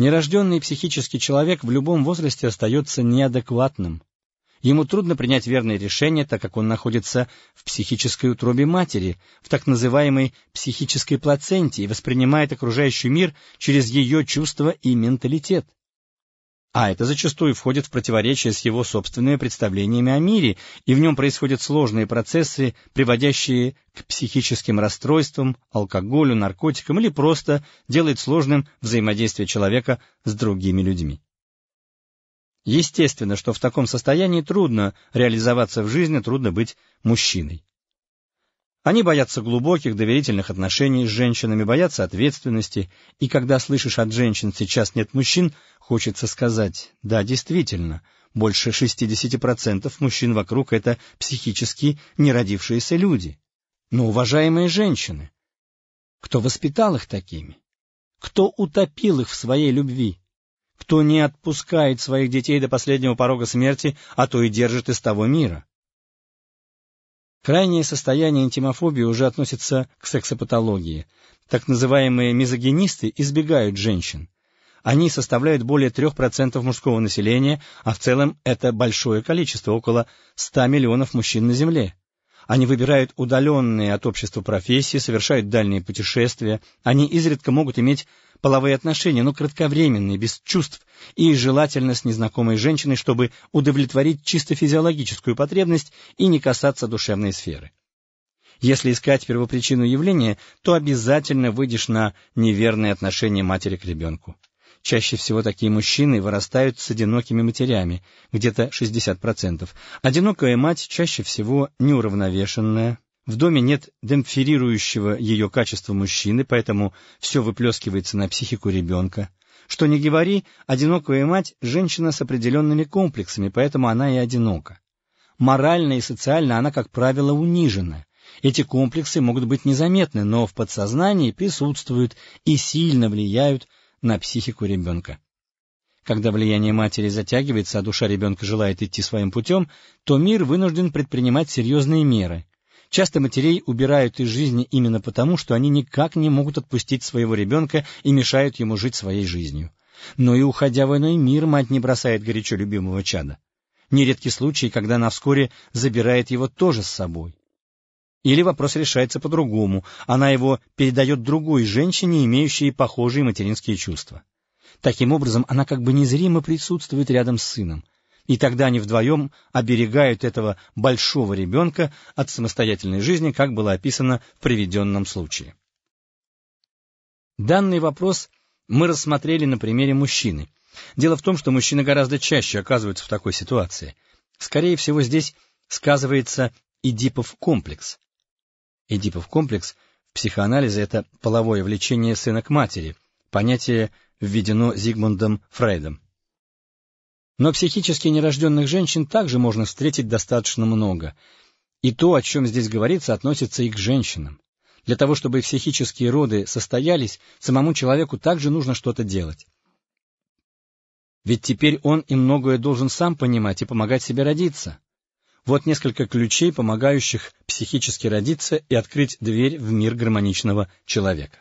Нерожденный психический человек в любом возрасте остается неадекватным. Ему трудно принять верное решение, так как он находится в психической утробе матери, в так называемой психической плаценте и воспринимает окружающий мир через ее чувства и менталитет. А это зачастую входит в противоречие с его собственными представлениями о мире, и в нем происходят сложные процессы, приводящие к психическим расстройствам, алкоголю, наркотикам или просто делает сложным взаимодействие человека с другими людьми. Естественно, что в таком состоянии трудно реализоваться в жизни, трудно быть мужчиной. Они боятся глубоких доверительных отношений с женщинами, боятся ответственности, и когда слышишь от женщин «сейчас нет мужчин», хочется сказать «да, действительно, больше 60% мужчин вокруг — это психически неродившиеся люди». Но, уважаемые женщины, кто воспитал их такими? Кто утопил их в своей любви? Кто не отпускает своих детей до последнего порога смерти, а то и держит из того мира? Крайнее состояние интимофобии уже относится к сексопатологии. Так называемые мизогинисты избегают женщин. Они составляют более 3% мужского населения, а в целом это большое количество, около 100 миллионов мужчин на Земле. Они выбирают удаленные от общества профессии, совершают дальние путешествия. Они изредка могут иметь половые отношения, но кратковременные, без чувств, и желательно с незнакомой женщиной, чтобы удовлетворить чисто физиологическую потребность и не касаться душевной сферы. Если искать первопричину явления, то обязательно выйдешь на неверные отношения матери к ребенку. Чаще всего такие мужчины вырастают с одинокими матерями, где-то 60%. Одинокая мать чаще всего неуравновешенная, в доме нет демпферирующего ее качества мужчины, поэтому все выплескивается на психику ребенка. Что не говори, одинокая мать – женщина с определенными комплексами, поэтому она и одинока. Морально и социально она, как правило, унижена. Эти комплексы могут быть незаметны, но в подсознании присутствуют и сильно влияют на психику ребенка. Когда влияние матери затягивается, а душа ребенка желает идти своим путем, то мир вынужден предпринимать серьезные меры. Часто матерей убирают из жизни именно потому, что они никак не могут отпустить своего ребенка и мешают ему жить своей жизнью. Но и уходя в иной мир, мать не бросает горячо любимого чада. Нередки случаи, когда она вскоре забирает его тоже с собой. Или вопрос решается по-другому, она его передает другой женщине, имеющей похожие материнские чувства. Таким образом, она как бы незримо присутствует рядом с сыном, и тогда они вдвоем оберегают этого большого ребенка от самостоятельной жизни, как было описано в приведенном случае. Данный вопрос мы рассмотрели на примере мужчины. Дело в том, что мужчины гораздо чаще оказываются в такой ситуации. Скорее всего, здесь сказывается Эдипов комплекс. Эдипов комплекс в психоанализе — это половое влечение сына к матери, понятие введено Зигмундом Фрейдом. Но психически нерожденных женщин также можно встретить достаточно много. И то, о чем здесь говорится, относится и к женщинам. Для того, чтобы психические роды состоялись, самому человеку также нужно что-то делать. Ведь теперь он и многое должен сам понимать и помогать себе родиться. Вот несколько ключей, помогающих психически родиться и открыть дверь в мир гармоничного человека.